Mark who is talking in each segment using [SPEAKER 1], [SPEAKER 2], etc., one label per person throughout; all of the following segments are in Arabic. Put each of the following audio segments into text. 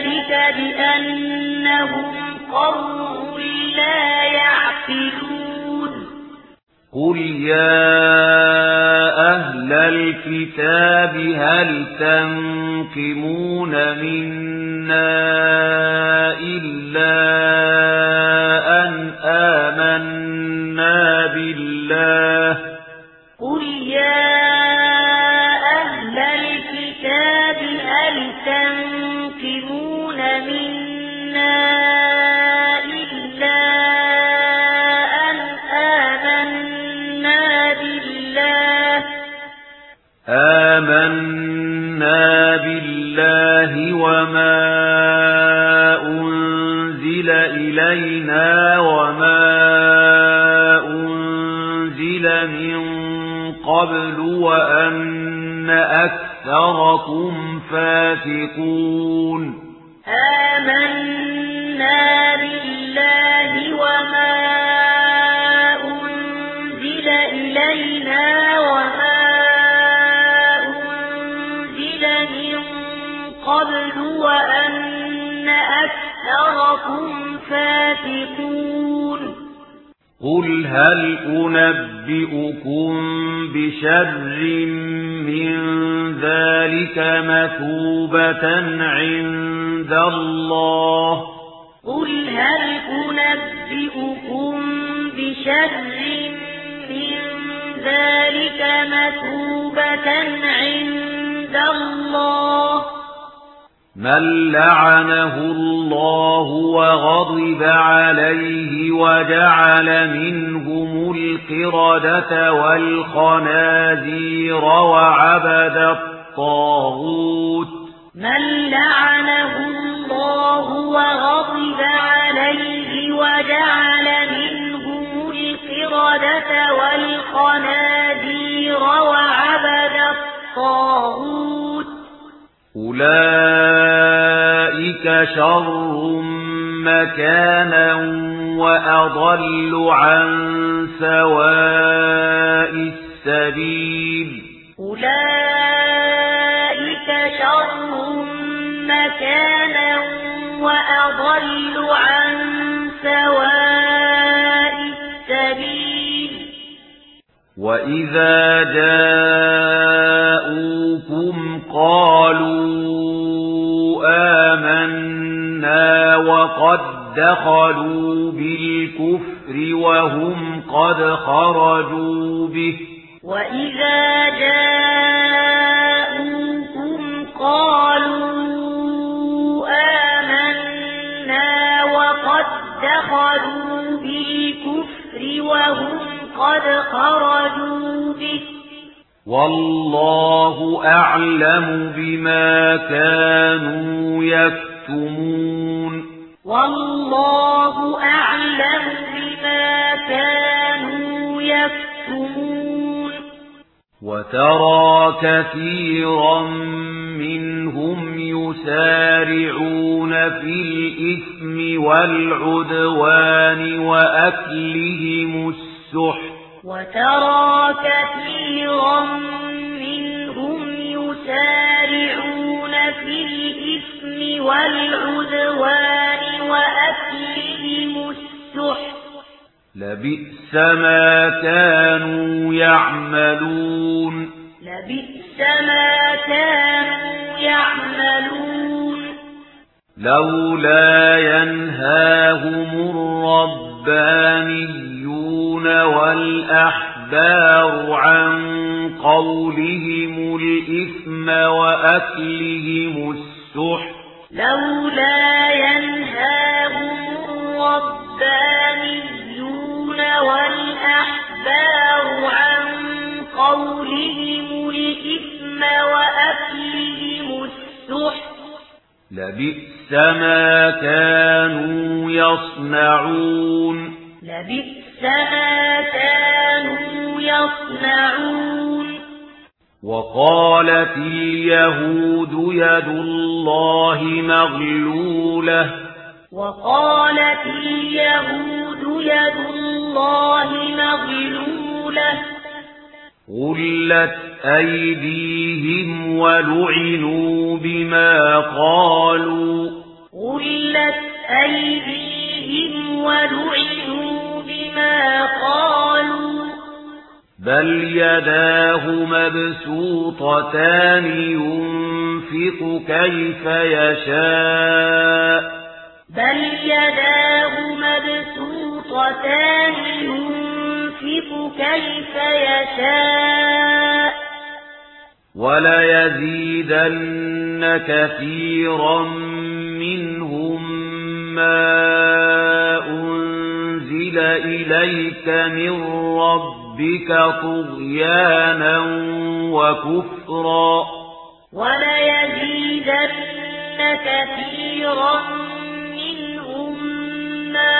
[SPEAKER 1] ذلك بأنهم قوم لا يعقلون.
[SPEAKER 2] قل يا أهل الكتاب هل تنقمون منا إلا أن آمنا بالله؟
[SPEAKER 1] قل يا أهل الكتاب هل تنقمون آمنا بالله
[SPEAKER 2] وما أنزل إلينا وما أنزل من قبل وأن أكثركم فَاسِقُونَ
[SPEAKER 1] آمنا بالله وما قبل وأن أكثركم فاتقون
[SPEAKER 2] قل هل أنبئكم بشر من ذلك مثوبة عند الله؟
[SPEAKER 1] قل هل أنبئكم بشر ذلك مثوبة عند الله؟
[SPEAKER 2] من لعنه الله وغضب عليه وجعل منهم القردة والخنازير وعبد الطاغوت
[SPEAKER 1] من لعنه الله وغضب عليه وجعل منهم القردة والخنازير وعبد الطاغوت
[SPEAKER 2] أولئك شر مكانا وأضل عن سواء السبيل
[SPEAKER 1] أولئك شر مكانا وأضل عن سواء السبيل
[SPEAKER 2] وإذا جاءوكم قالوا وقد دخلوا بالكفر وهم قد خرجوا به
[SPEAKER 1] وإذا جاءوكم قالوا آمنا وقد دخلوا بالكفر وهم قد خرجوا به
[SPEAKER 2] والله أعلم بما كانوا يكتمون
[SPEAKER 1] والله أعلم بما كانوا يكتمون.
[SPEAKER 2] وترى كثيرا منهم يسارعون في الإثم والعدوان وأكلهم السحت.
[SPEAKER 1] وترى كثيرا منهم يسارعون في الإثم والعدوان وأكلهم السحر
[SPEAKER 2] لبئس ما كانوا يعملون.
[SPEAKER 1] لبئس ما كانوا يعملون.
[SPEAKER 2] لولا ينهاهم الربانيون والأحبار عن قولهم الإثم وأكلهم
[SPEAKER 1] لا ينهاهم الربانيون والأحبار عن قولهم الإثم وأكلهم السحت.
[SPEAKER 2] لبئس ما كانوا يصنعون.
[SPEAKER 1] لبئس ما كانوا يصنعون.
[SPEAKER 2] وقالت اليهود يد الله مغلولة.
[SPEAKER 1] وقالت اليهود يد الله مغلولة.
[SPEAKER 2] غلت أيديهم ولعنوا بما قالوا.
[SPEAKER 1] غلت أيديهم ولعنوا
[SPEAKER 2] بل يداه مبسوطتان ينفق كيف يشاء
[SPEAKER 1] بل يداه مبسوطتان ينفق كيف يشاء
[SPEAKER 2] ولا يزيدن كثيرا منهم ما أنزل إليك من ربك ربك طغيانا وكفرا.
[SPEAKER 1] وليزيدن كثيرا منهم ما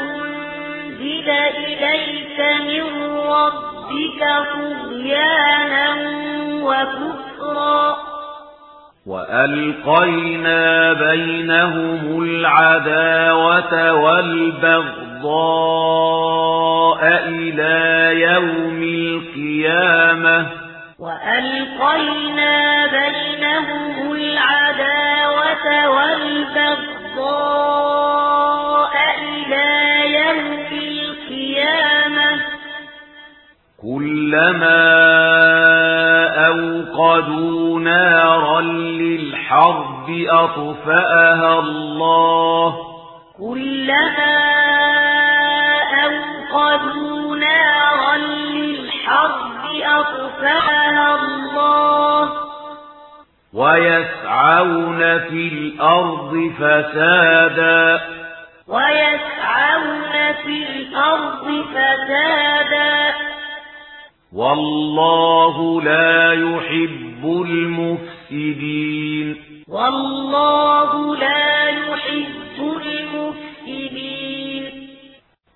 [SPEAKER 1] أنزل إليك من ربك طغيانا وكفرا.
[SPEAKER 2] وألقينا بينهم العداوة والبغضاء البغضاء إلى يوم القيامة.
[SPEAKER 1] وألقينا بينهم العداوة والبغضاء إلى يوم القيامة.
[SPEAKER 2] كلما أوقدوا نارا للحرب أطفأها الله.
[SPEAKER 1] كلما نارا للحرب أطفاها الله
[SPEAKER 2] ويسعون في الأرض فسادا
[SPEAKER 1] ويسعون في الأرض فسادا
[SPEAKER 2] والله لا يحب المفسدين
[SPEAKER 1] والله لا